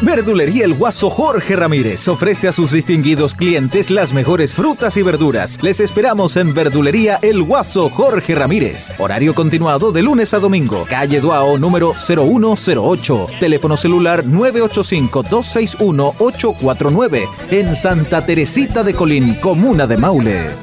Verdulería El Guaso Jorge Ramírez ofrece a sus distinguidos clientes las mejores frutas y verduras. Les esperamos en Verdulería El Guaso Jorge Ramírez. Horario continuado de lunes a domingo. Calle Duao número 0108. Teléfono celular 985-261-849. En Santa Teresita de Colín, Comuna de Maule.